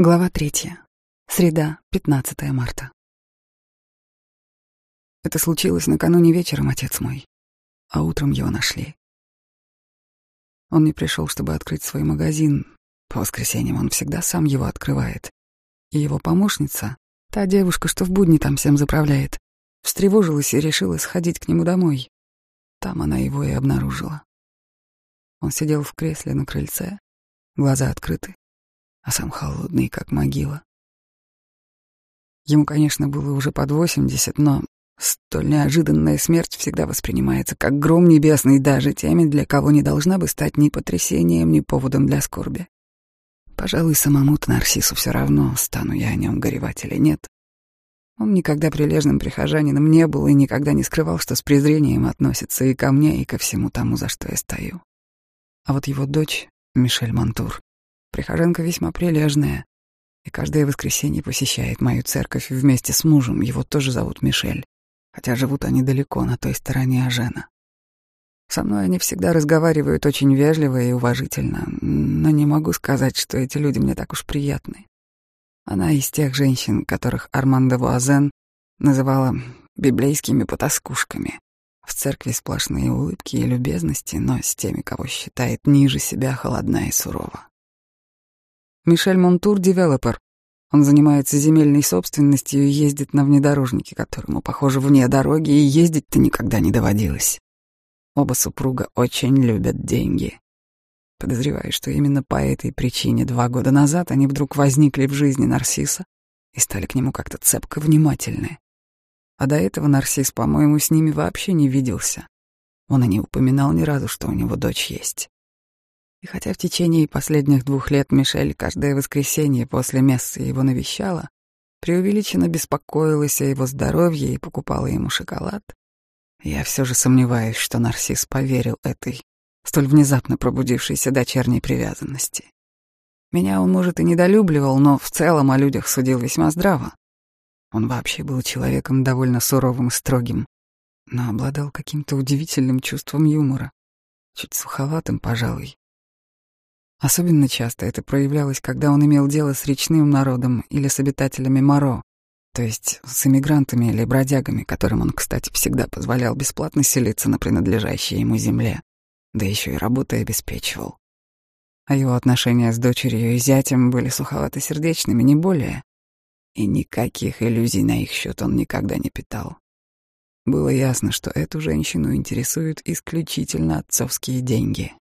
Глава третья. Среда, 15 марта. Это случилось накануне вечером, отец мой, а утром его нашли. Он не пришел, чтобы открыть свой магазин. По воскресеньям он всегда сам его открывает. И его помощница, та девушка, что в будни там всем заправляет, встревожилась и решила сходить к нему домой. Там она его и обнаружила. Он сидел в кресле на крыльце, глаза открыты, а сам холодный, как могила. Ему, конечно, было уже под восемьдесят, но столь неожиданная смерть всегда воспринимается как гром небесный даже теми, для кого не должна бы стать ни потрясением, ни поводом для скорби. Пожалуй, самому-то Нарсису все равно, стану я о нем горевать или нет. Он никогда прилежным прихожанином не был и никогда не скрывал, что с презрением относится и ко мне, и ко всему тому, за что я стою. А вот его дочь, Мишель Монтур, Прихожанка весьма прилежная, и каждое воскресенье посещает мою церковь вместе с мужем, его тоже зовут Мишель, хотя живут они далеко, на той стороне Ажена. Со мной они всегда разговаривают очень вежливо и уважительно, но не могу сказать, что эти люди мне так уж приятны. Она из тех женщин, которых Армандо Вуазен называла библейскими потаскушками. В церкви сплошные улыбки и любезности, но с теми, кого считает ниже себя, холодна и сурова. Мишель Монтур — девелопер. Он занимается земельной собственностью и ездит на внедорожнике, которому, похоже, вне дороги, и ездить-то никогда не доводилось. Оба супруга очень любят деньги. Подозреваю, что именно по этой причине два года назад они вдруг возникли в жизни Нарсиса и стали к нему как-то цепко внимательны. А до этого Нарсис, по-моему, с ними вообще не виделся. Он и не упоминал ни разу, что у него дочь есть. И хотя в течение последних двух лет Мишель каждое воскресенье после мессы его навещала, преувеличенно беспокоилась о его здоровье и покупала ему шоколад, я все же сомневаюсь, что Нарсис поверил этой столь внезапно пробудившейся дочерней привязанности. Меня он, может, и недолюбливал, но в целом о людях судил весьма здраво. Он вообще был человеком довольно суровым и строгим, но обладал каким-то удивительным чувством юмора, чуть суховатым, пожалуй, Особенно часто это проявлялось, когда он имел дело с речным народом или с обитателями Моро, то есть с эмигрантами или бродягами, которым он, кстати, всегда позволял бесплатно селиться на принадлежащей ему земле, да еще и работой обеспечивал. А его отношения с дочерью и зятем были суховато-сердечными, не более. И никаких иллюзий на их счет он никогда не питал. Было ясно, что эту женщину интересуют исключительно отцовские деньги.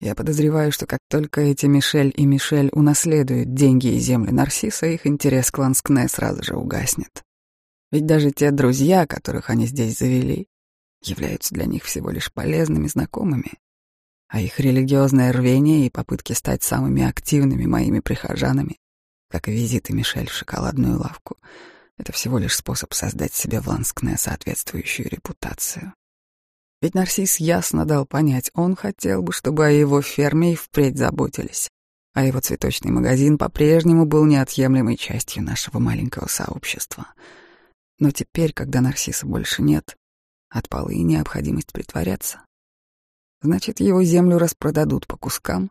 Я подозреваю, что как только эти Мишель и Мишель унаследуют деньги и земли Нарсиса, их интерес к Ланскне сразу же угаснет. Ведь даже те друзья, которых они здесь завели, являются для них всего лишь полезными знакомыми, а их религиозное рвение и попытки стать самыми активными моими прихожанами, как и визиты Мишель в шоколадную лавку, это всего лишь способ создать себе в Ланскне соответствующую репутацию. Ведь Нарсис ясно дал понять, он хотел бы, чтобы о его ферме и впредь заботились, а его цветочный магазин по-прежнему был неотъемлемой частью нашего маленького сообщества. Но теперь, когда Нарсиса больше нет, отпала и необходимость притворяться. Значит, его землю распродадут по кускам,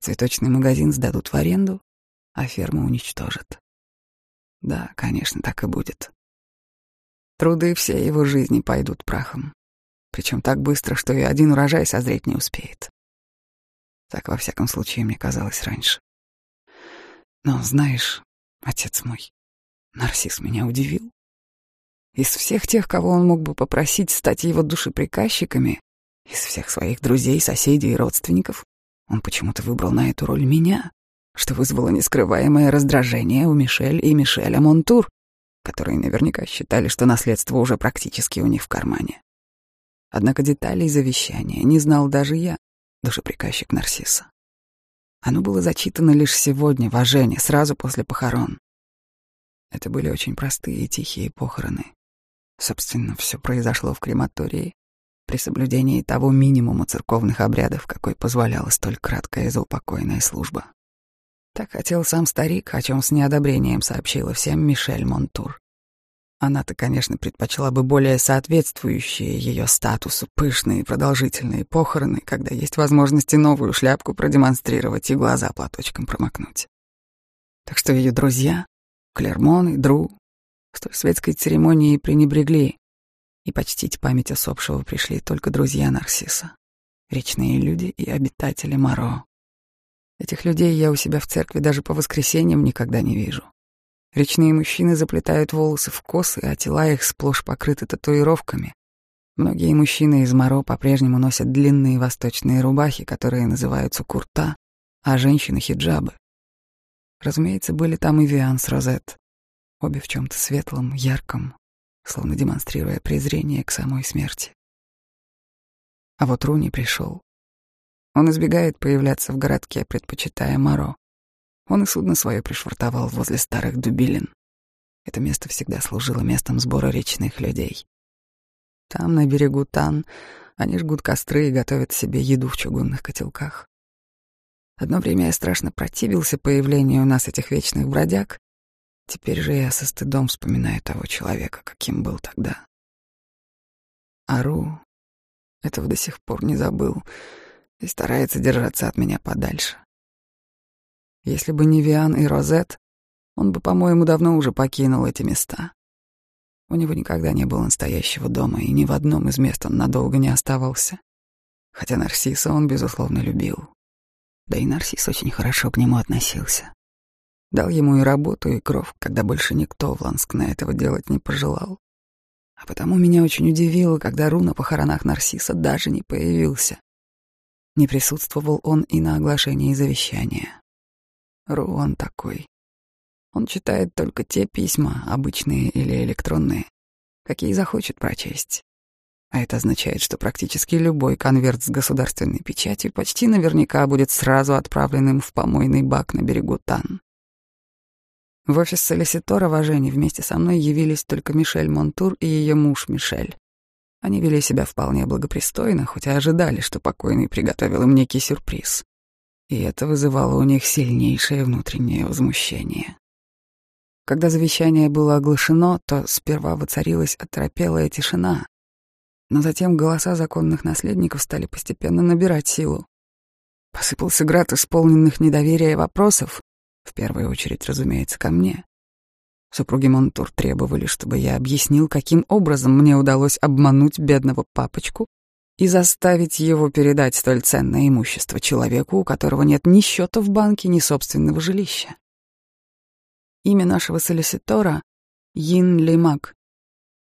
цветочный магазин сдадут в аренду, а ферму уничтожат. Да, конечно, так и будет. Труды всей его жизни пойдут прахом причем так быстро, что и один урожай созреть не успеет. Так, во всяком случае, мне казалось раньше. Но, знаешь, отец мой, Нарсис меня удивил. Из всех тех, кого он мог бы попросить стать его душеприказчиками, из всех своих друзей, соседей и родственников, он почему-то выбрал на эту роль меня, что вызвало нескрываемое раздражение у Мишель и Мишеля Монтур, которые наверняка считали, что наследство уже практически у них в кармане. Однако деталей завещания не знал даже я, душеприказчик Нарсиса. Оно было зачитано лишь сегодня в Ажене, сразу после похорон. Это были очень простые и тихие похороны. Собственно, все произошло в крематории, при соблюдении того минимума церковных обрядов, какой позволяла столь краткая и заупокойная служба. Так хотел сам старик, о чем с неодобрением сообщила всем Мишель Монтур. Она-то, конечно, предпочла бы более соответствующие ее статусу пышные продолжительные похороны, когда есть возможность и новую шляпку продемонстрировать и глаза платочком промокнуть. Так что ее друзья, Клермон и Дру, столь светской церемонии пренебрегли, и почтить память усопшего пришли только друзья Нарсиса, речные люди и обитатели Моро. Этих людей я у себя в церкви даже по воскресеньям никогда не вижу. Речные мужчины заплетают волосы в косы, а тела их сплошь покрыты татуировками. Многие мужчины из Моро по-прежнему носят длинные восточные рубахи, которые называются курта, а женщины — хиджабы. Разумеется, были там и Виан с Розет, обе в чем то светлом, ярком, словно демонстрируя презрение к самой смерти. А вот Руни пришел. Он избегает появляться в городке, предпочитая Моро. Он и судно свое пришвартовал возле старых дубилин. Это место всегда служило местом сбора речных людей. Там, на берегу Тан, они жгут костры и готовят себе еду в чугунных котелках. Одно время я страшно противился появлению у нас этих вечных бродяг. Теперь же я со стыдом вспоминаю того человека, каким был тогда. Ару этого до сих пор не забыл и старается держаться от меня подальше. Если бы не Виан и Розет, он бы, по-моему, давно уже покинул эти места. У него никогда не было настоящего дома, и ни в одном из мест он надолго не оставался. Хотя Нарсиса он, безусловно, любил. Да и Нарсис очень хорошо к нему относился. Дал ему и работу, и кров, когда больше никто в Ланскне этого делать не пожелал. А потому меня очень удивило, когда Ру на похоронах Нарсиса даже не появился. Не присутствовал он и на оглашении завещания. Ру он такой. Он читает только те письма, обычные или электронные, какие захочет прочесть. А это означает, что практически любой конверт с государственной печатью почти наверняка будет сразу отправленным в помойный бак на берегу Тан. В офис солиситора в вместе со мной явились только Мишель Монтур и ее муж Мишель. Они вели себя вполне благопристойно, хоть и ожидали, что покойный приготовил им некий сюрприз. И это вызывало у них сильнейшее внутреннее возмущение. Когда завещание было оглашено, то сперва воцарилась оторопелая тишина, но затем голоса законных наследников стали постепенно набирать силу. Посыпался град исполненных недоверия вопросов, в первую очередь, разумеется, ко мне. Супруги Монтур требовали, чтобы я объяснил, каким образом мне удалось обмануть бедного папочку и заставить его передать столь ценное имущество человеку, у которого нет ни счета в банке, ни собственного жилища. Имя нашего солиситора — Йин Лимак.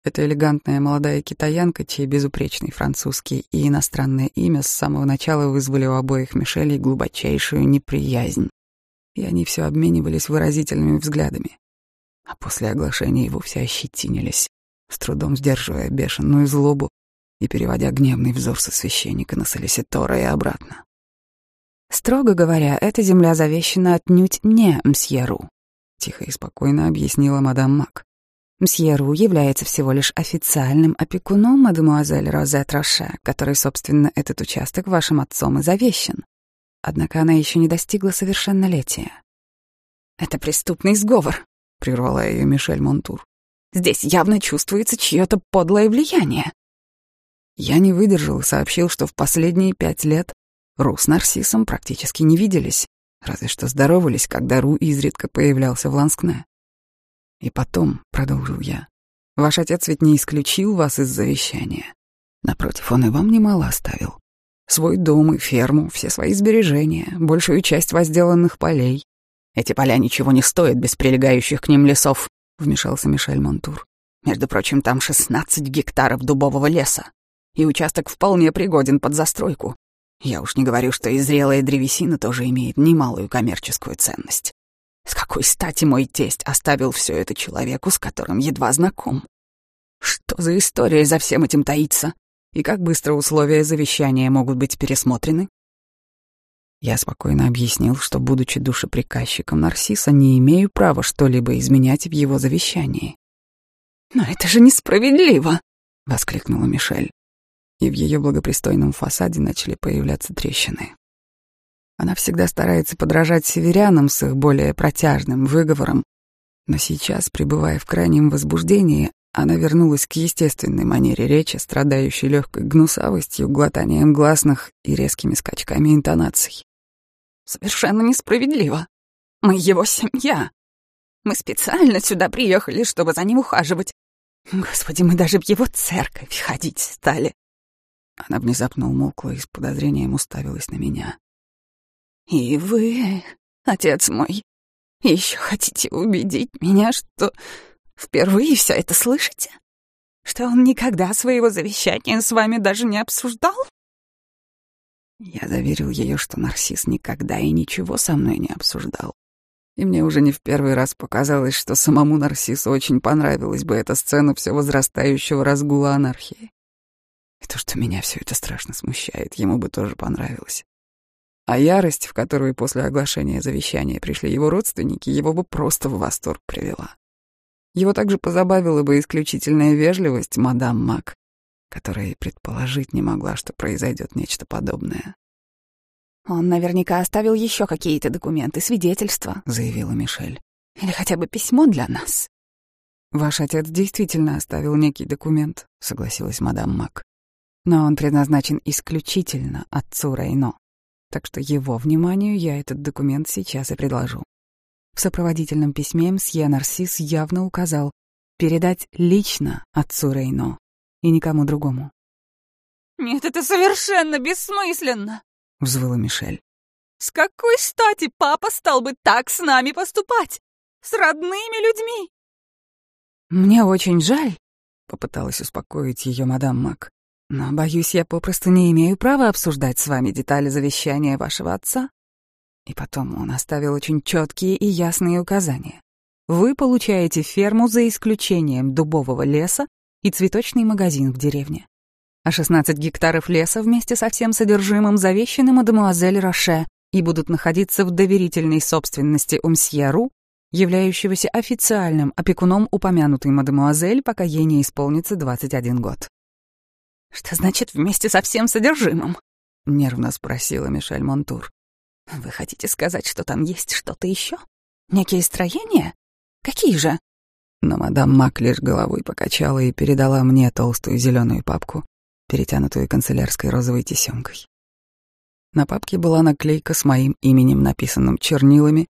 Это элегантная молодая китаянка, чей безупречный французский и иностранное имя с самого начала вызвали у обоих Мишелей глубочайшую неприязнь. И они все обменивались выразительными взглядами. А после оглашения и вовсе ощетинились, с трудом сдерживая бешеную злобу и переводя гневный взор со священника на солиситора и обратно. «Строго говоря, эта земля завещана отнюдь мне, мсье Ру», — тихо и спокойно объяснила мадам Мак. Мсье Ру является всего лишь официальным опекуном мадемуазель Розет Роше, который, собственно, этот участок вашим отцом и завещен. Однако она еще не достигла совершеннолетия. «Это преступный сговор», — прервала ее Мишель Монтур. «Здесь явно чувствуется чье-то подлое влияние». Я не выдержал и сообщил, что в последние пять лет Ру с Нарсисом практически не виделись, разве что здоровались, когда Ру изредка появлялся в Ланскне. И потом, — продолжил я, — ваш отец ведь не исключил вас из завещания. Напротив, он и вам немало оставил. Свой дом и ферму, все свои сбережения, большую часть возделанных полей. Эти поля ничего не стоят без прилегающих к ним лесов, — вмешался Мишель Монтур. Между прочим, там шестнадцать гектаров дубового леса, и участок вполне пригоден под застройку. Я уж не говорю, что и зрелая древесина тоже имеет немалую коммерческую ценность. С какой стати мой тесть оставил все это человеку, с которым едва знаком? Что за история за всем этим таится? И как быстро условия завещания могут быть пересмотрены? Я спокойно объяснил, что, будучи душеприказчиком Нарсиса, не имею права что-либо изменять в его завещании. «Но это же несправедливо!» — воскликнула Мишель. И в ее благопристойном фасаде начали появляться трещины. Она всегда старается подражать северянам с их более протяжным выговором, но сейчас, пребывая в крайнем возбуждении, она вернулась к естественной манере речи, страдающей легкой гнусавостью, глотанием гласных и резкими скачками интонаций. «Совершенно несправедливо. Мы его семья. Мы специально сюда приехали, чтобы за ним ухаживать. Господи, мы даже в его церковь ходить стали. Она внезапно умолкла и с подозрением уставилась на меня. И вы, отец мой, еще хотите убедить меня, что впервые все это слышите? Что он никогда своего завещания с вами даже не обсуждал? Я заверил ее, что Нарцисс никогда и ничего со мной не обсуждал. И мне уже не в первый раз показалось, что самому Нарциссу очень понравилась бы эта сцена все возрастающего разгула анархии. И то, что меня все это страшно смущает, ему бы тоже понравилось. А ярость, в которую после оглашения завещания пришли его родственники, его бы просто в восторг привела. Его также позабавила бы исключительная вежливость мадам Мак, которая и предположить не могла, что произойдет нечто подобное. «Он наверняка оставил еще какие-то документы, свидетельства», — заявила Мишель. «Или хотя бы письмо для нас». «Ваш отец действительно оставил некий документ», — согласилась мадам Мак. «Но он предназначен исключительно отцу Рейно так что его вниманию я этот документ сейчас и предложу. В сопроводительном письме мсье Нарсис явно указал передать лично отцу Рейно и никому другому. «Нет, это совершенно бессмысленно!» — взвыла Мишель. «С какой стати папа стал бы так с нами поступать? С родными людьми?» «Мне очень жаль», — попыталась успокоить ее мадам Мак. Но, боюсь, я попросту не имею права обсуждать с вами детали завещания вашего отца. И потом он оставил очень четкие и ясные указания. Вы получаете ферму за исключением дубового леса и цветочный магазин в деревне. А 16 гектаров леса вместе со всем содержимым завещаны мадемуазель Роше и будут находиться в доверительной собственности у мсье Ру, являющегося официальным опекуном упомянутой мадемуазель, пока ей не исполнится 21 год. «Что значит вместе со всем содержимым?» — нервно спросила Мишель Монтур. «Вы хотите сказать, что там есть что-то еще? Некие строения? Какие же?» Но мадам Мак лишь головой покачала и передала мне толстую зеленую папку, перетянутую канцелярской розовой тесемкой. На папке была наклейка с моим именем, написанным чернилами,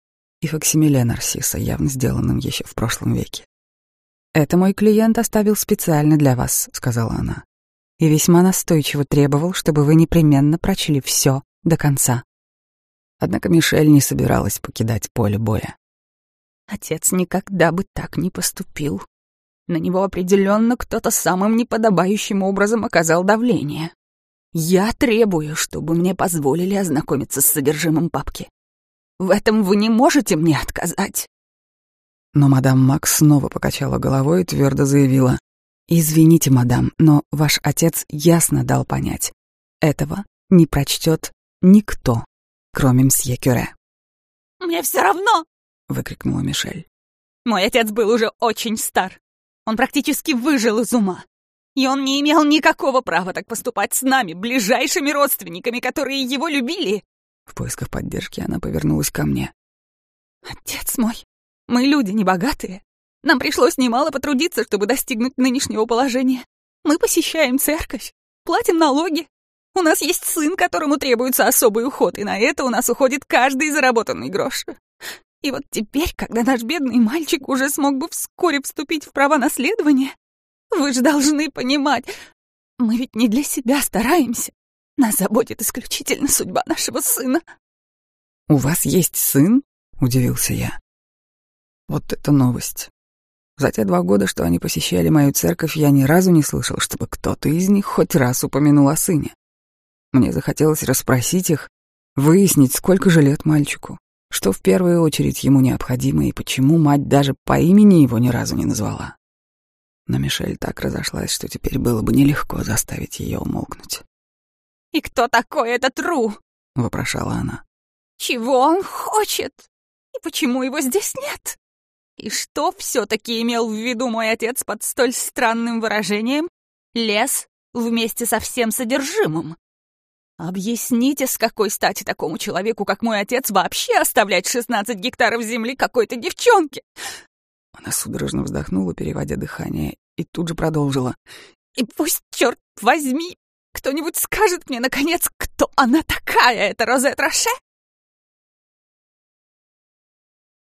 и факсимиле Нарсиса, явно сделанным еще в прошлом веке. «Это мой клиент оставил специально для вас», — сказала она и весьма настойчиво требовал, чтобы вы непременно прочли все до конца. Однако Мишель не собиралась покидать поле боя. Отец никогда бы так не поступил. На него определенно кто-то самым неподобающим образом оказал давление. Я требую, чтобы мне позволили ознакомиться с содержимым папки. В этом вы не можете мне отказать. Но мадам Макс снова покачала головой и твердо заявила. «Извините, мадам, но ваш отец ясно дал понять. Этого не прочтет никто, кроме мсье Кюре». «Мне все равно!» — выкрикнула Мишель. «Мой отец был уже очень стар. Он практически выжил из ума. И он не имел никакого права так поступать с нами, ближайшими родственниками, которые его любили». В поисках поддержки она повернулась ко мне. «Отец мой, мы люди небогатые. Нам пришлось немало потрудиться, чтобы достигнуть нынешнего положения. Мы посещаем церковь, платим налоги. У нас есть сын, которому требуется особый уход, и на это у нас уходит каждый заработанный грош. И вот теперь, когда наш бедный мальчик уже смог бы вскоре вступить в права наследования, вы же должны понимать, мы ведь не для себя стараемся. Нас заботит исключительно судьба нашего сына. «У вас есть сын?» — удивился я. Вот это новость. За те два года, что они посещали мою церковь, я ни разу не слышал, чтобы кто-то из них хоть раз упомянул о сыне. Мне захотелось расспросить их, выяснить, сколько же лет мальчику, что в первую очередь ему необходимо и почему мать даже по имени его ни разу не назвала. Но Мишель так разошлась, что теперь было бы нелегко заставить ее умолкнуть. «И кто такой этот Ру?» — вопрошала она. «Чего он хочет? И почему его здесь нет?» И что все-таки имел в виду мой отец под столь странным выражением «лес вместе со всем содержимым»? Объясните, с какой стати такому человеку, как мой отец, вообще оставлять 16 гектаров земли какой-то девчонке? Она судорожно вздохнула, переводя дыхание, и тут же продолжила. И пусть, черт возьми, кто-нибудь скажет мне, наконец, кто она такая, эта Розет Роше?